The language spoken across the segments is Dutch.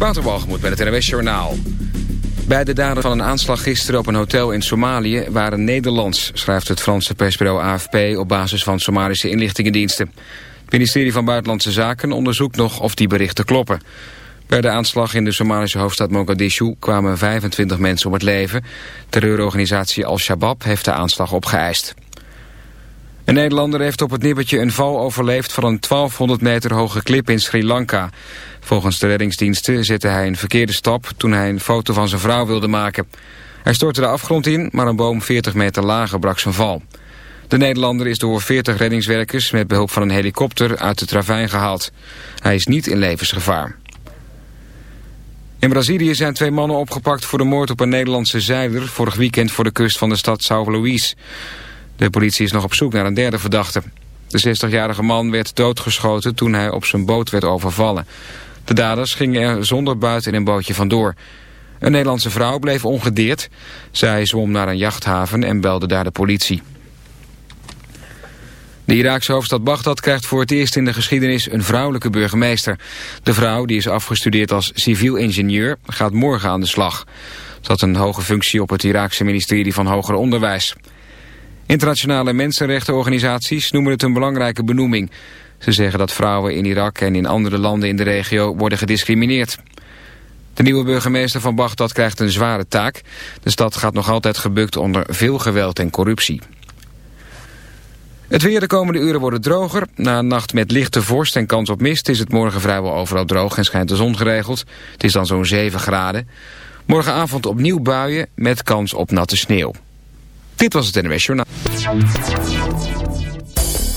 Waterwalgemoed bij het NWS Journaal. Bij de daden van een aanslag gisteren op een hotel in Somalië waren Nederlands, schrijft het Franse persbureau AFP op basis van Somalische inlichtingendiensten. Het ministerie van Buitenlandse Zaken onderzoekt nog of die berichten kloppen. Bij de aanslag in de Somalische hoofdstad Mogadishu kwamen 25 mensen om het leven. Terreurorganisatie Al-Shabaab heeft de aanslag opgeëist. Een Nederlander heeft op het nippertje een val overleefd van een 1200 meter hoge klip in Sri Lanka. Volgens de reddingsdiensten zette hij een verkeerde stap toen hij een foto van zijn vrouw wilde maken. Hij stortte de afgrond in, maar een boom 40 meter lager brak zijn val. De Nederlander is door 40 reddingswerkers met behulp van een helikopter uit de travijn gehaald. Hij is niet in levensgevaar. In Brazilië zijn twee mannen opgepakt voor de moord op een Nederlandse zeiler... vorig weekend voor de kust van de stad São Luís. De politie is nog op zoek naar een derde verdachte. De 60-jarige man werd doodgeschoten toen hij op zijn boot werd overvallen. De daders gingen er zonder buiten in een bootje vandoor. Een Nederlandse vrouw bleef ongedeerd. Zij zwom naar een jachthaven en belde daar de politie. De Iraakse hoofdstad Bagdad krijgt voor het eerst in de geschiedenis een vrouwelijke burgemeester. De vrouw, die is afgestudeerd als civiel ingenieur, gaat morgen aan de slag. Ze had een hoge functie op het Iraakse ministerie van Hoger Onderwijs. Internationale mensenrechtenorganisaties noemen het een belangrijke benoeming. Ze zeggen dat vrouwen in Irak en in andere landen in de regio worden gediscrimineerd. De nieuwe burgemeester van Bagdad krijgt een zware taak. De stad gaat nog altijd gebukt onder veel geweld en corruptie. Het weer de komende uren wordt droger. Na een nacht met lichte vorst en kans op mist is het morgen vrijwel overal droog en schijnt de zon geregeld. Het is dan zo'n 7 graden. Morgenavond opnieuw buien met kans op natte sneeuw. Dit was het NWS Journaal.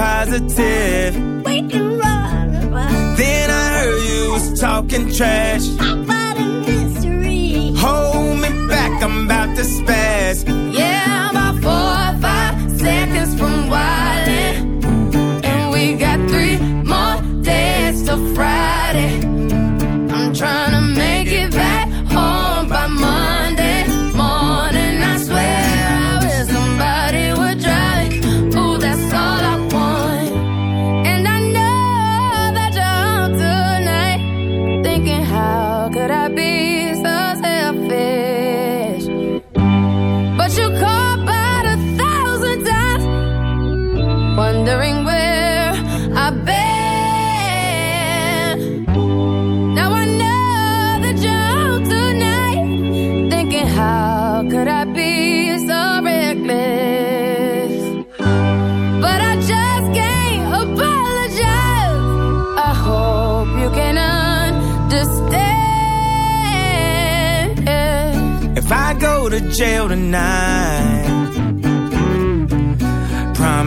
positive. We can run, run. Then I heard you was talking trash.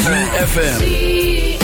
ZFM.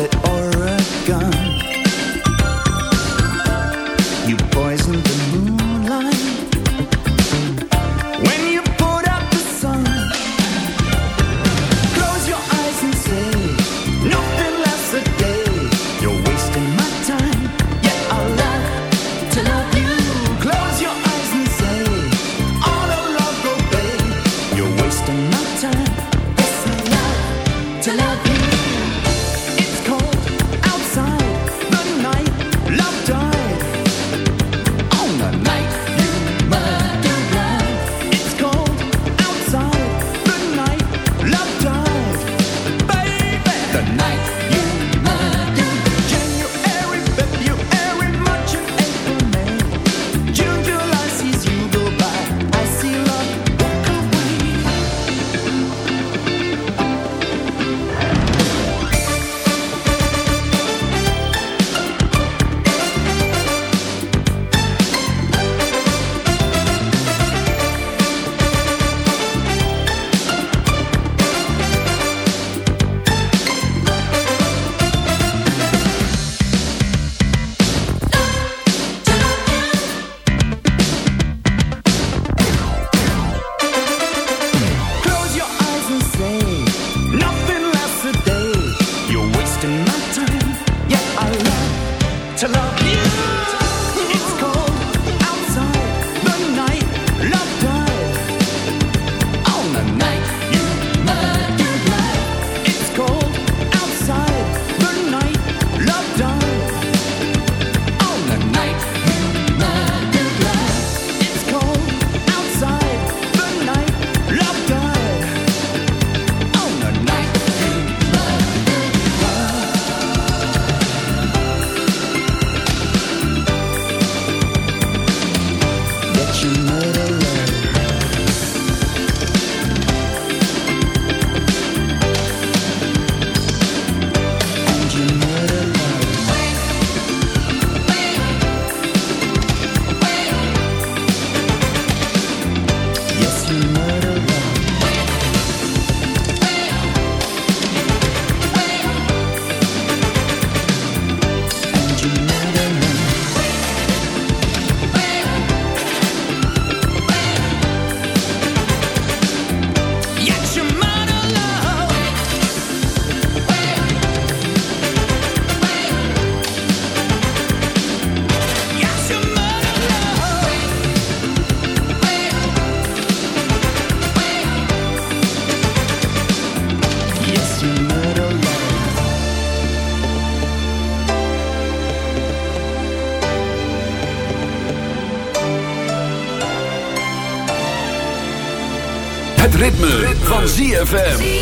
it or van ZFM.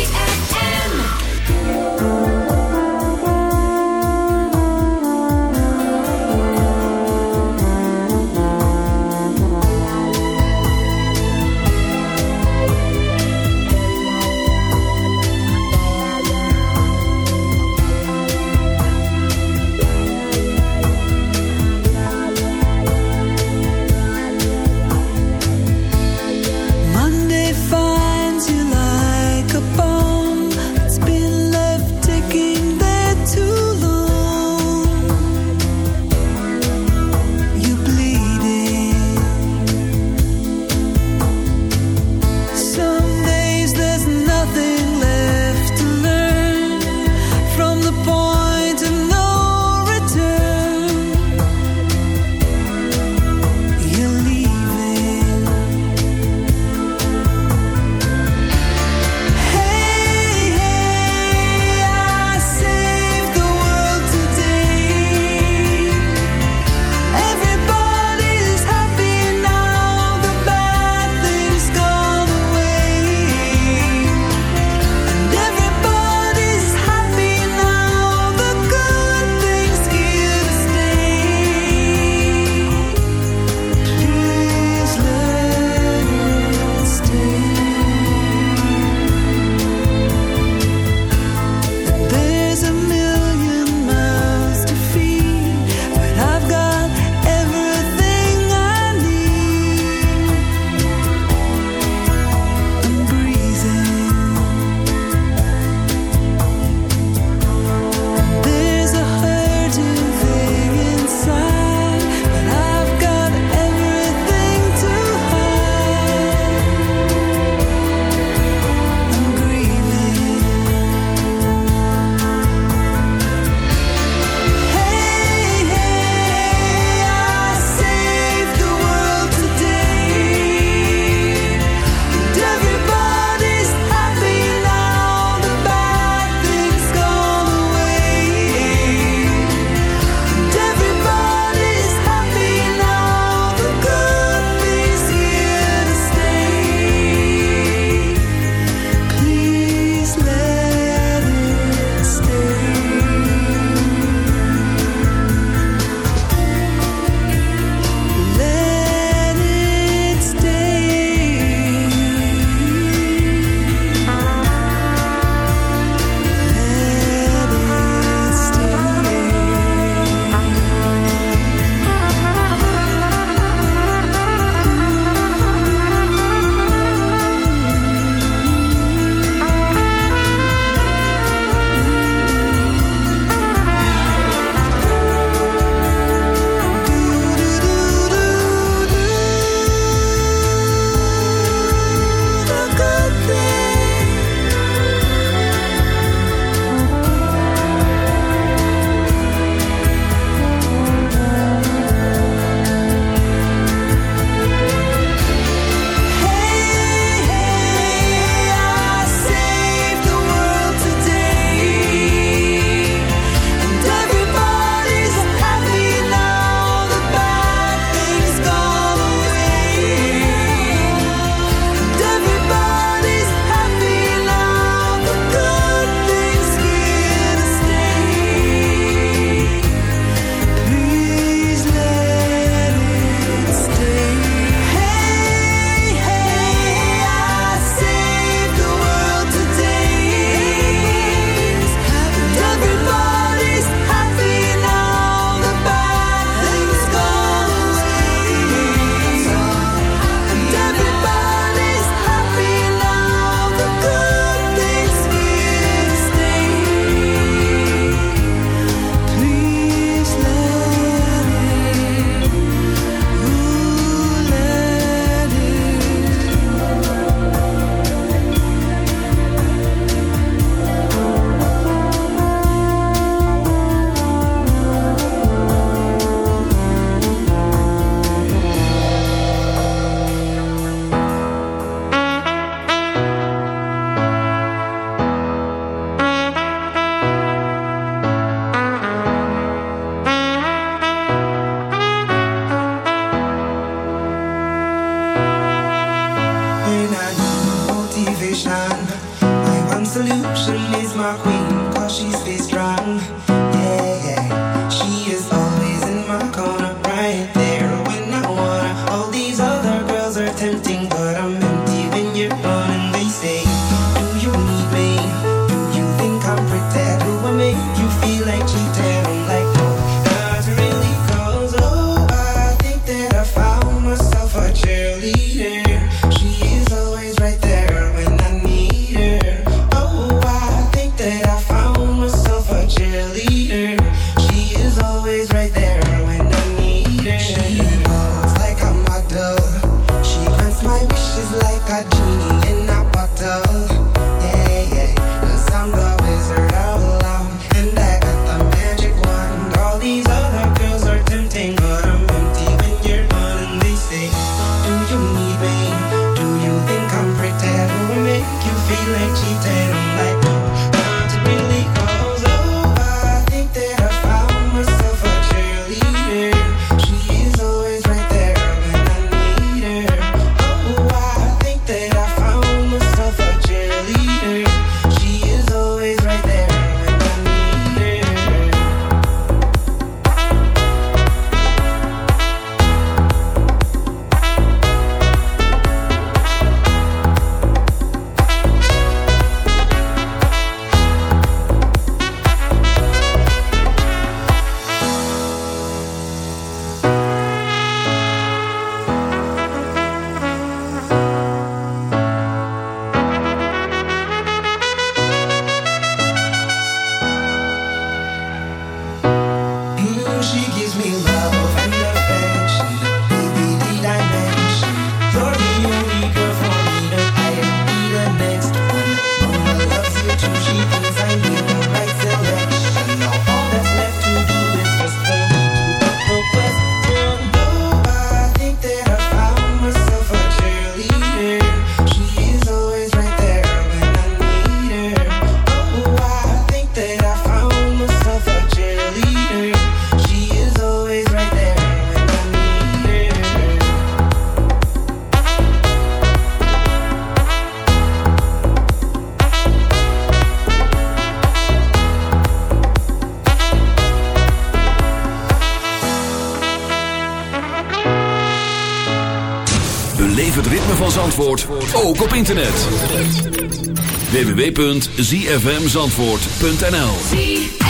www.zfmzandvoort.nl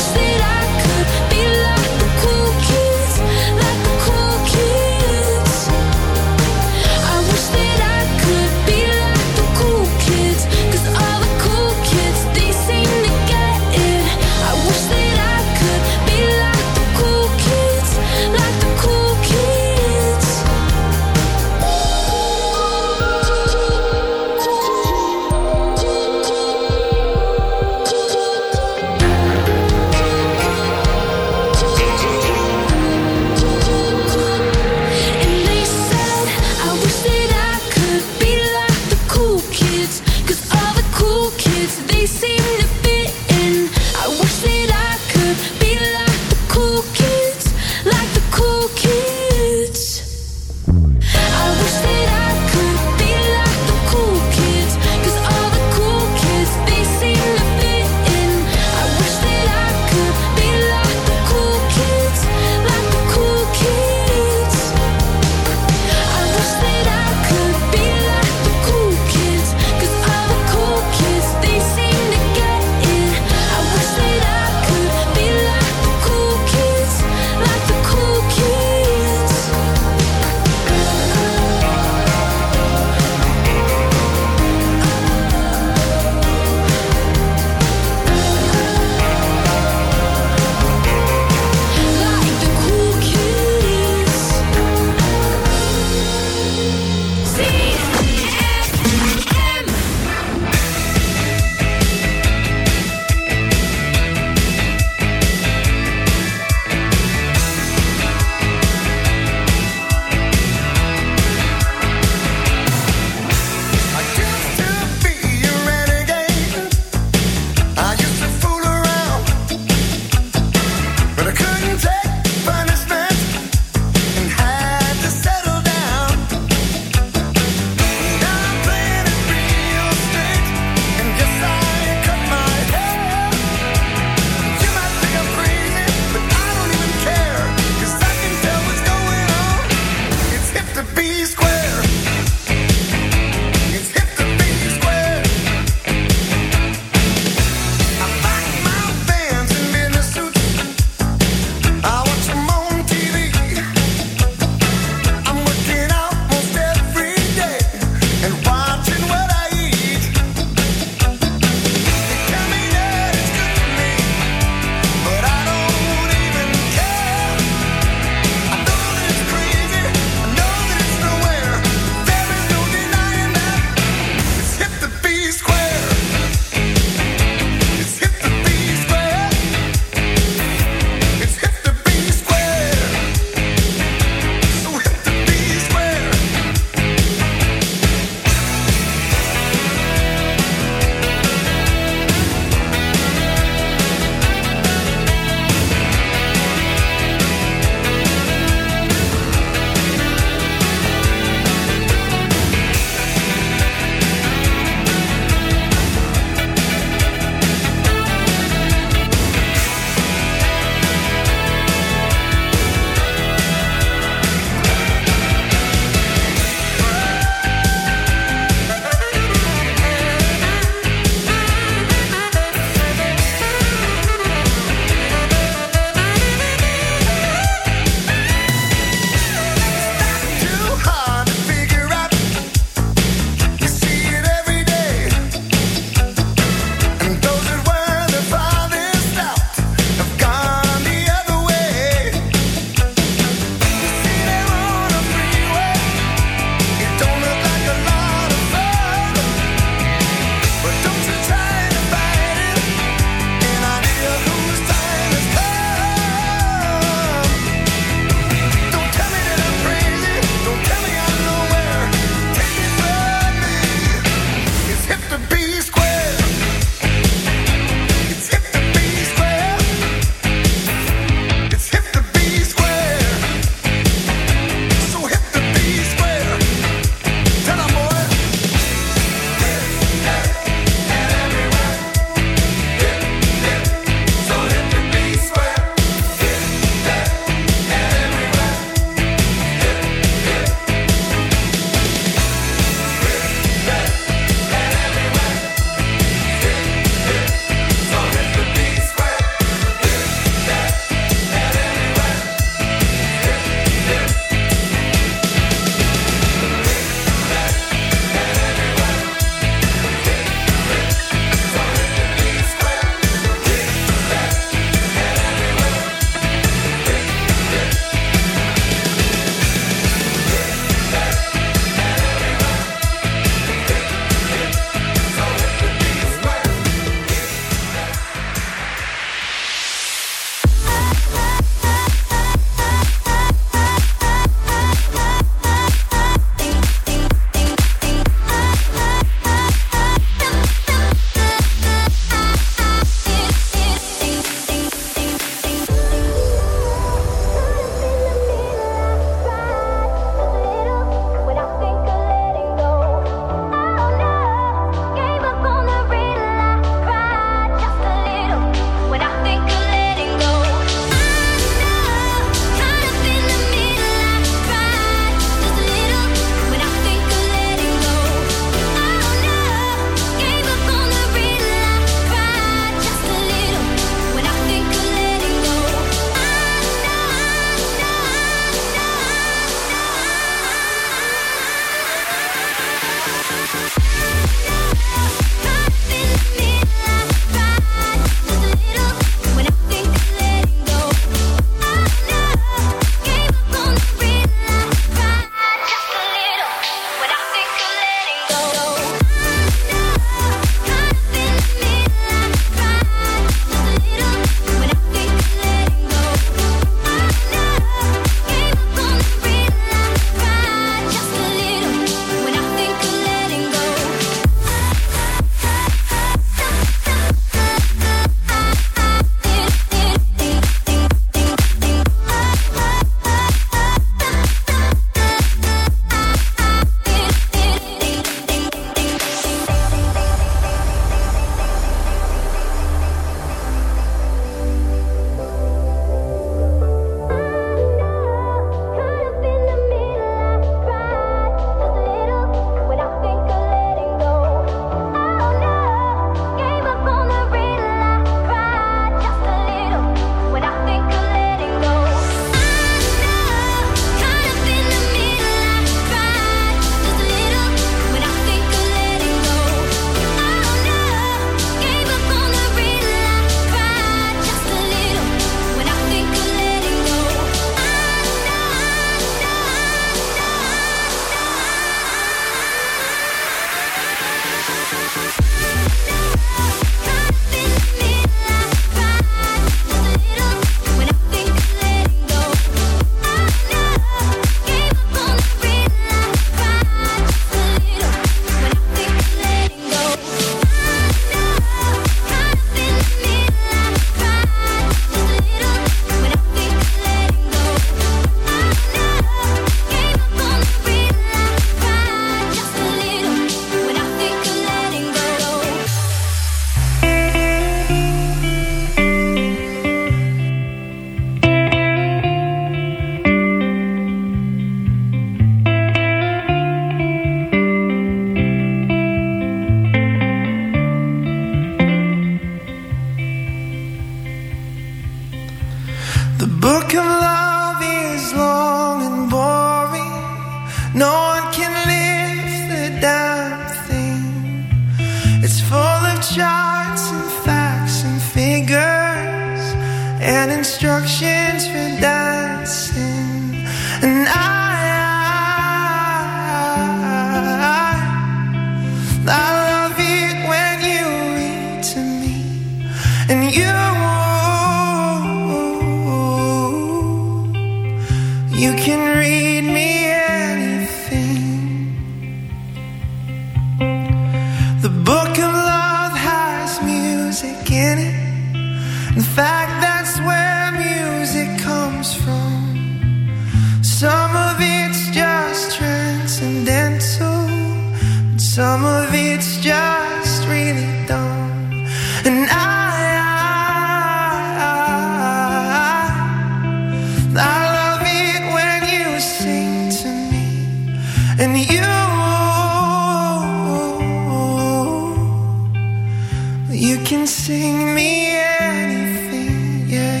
sing me anything, yeah.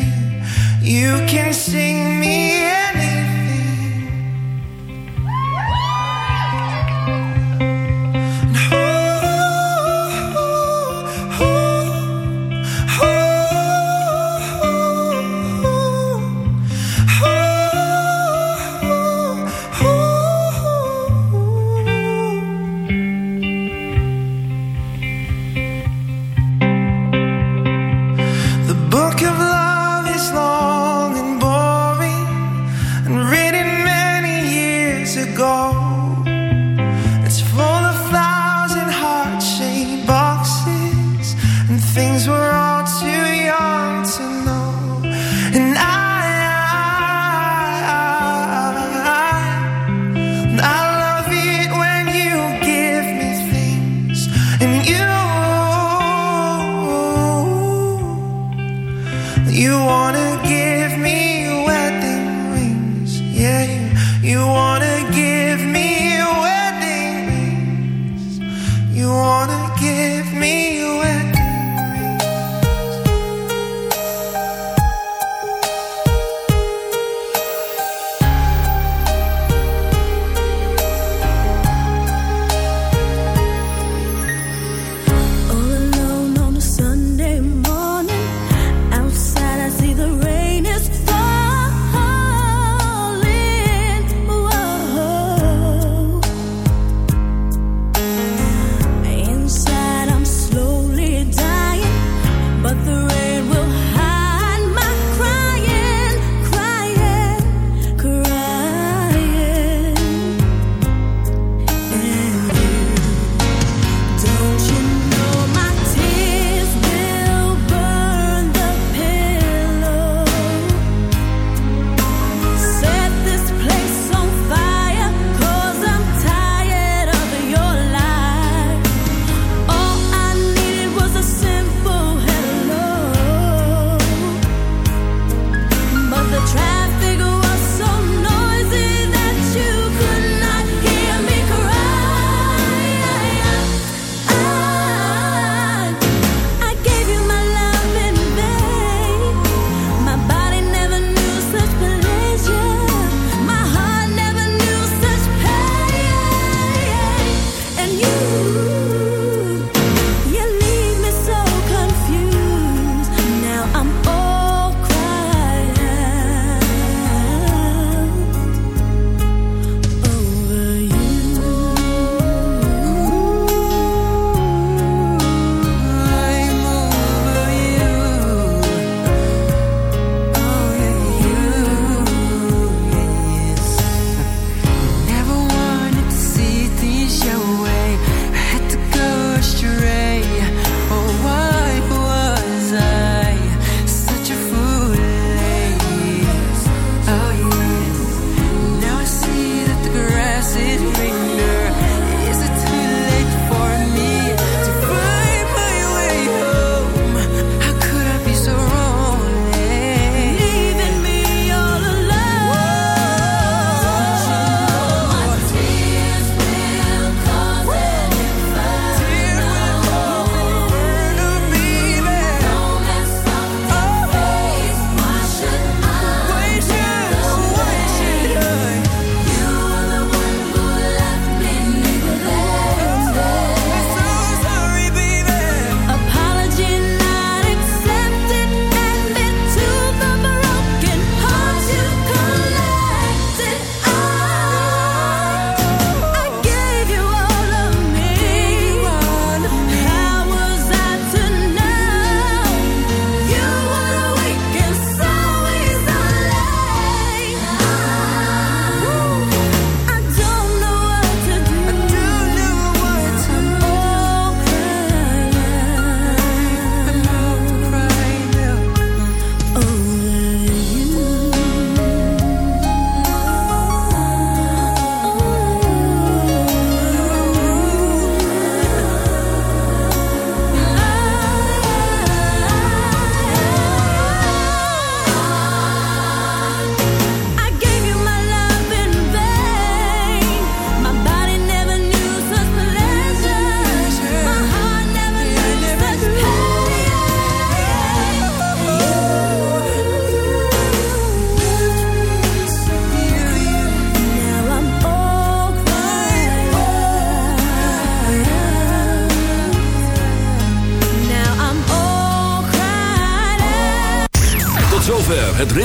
You, you can sing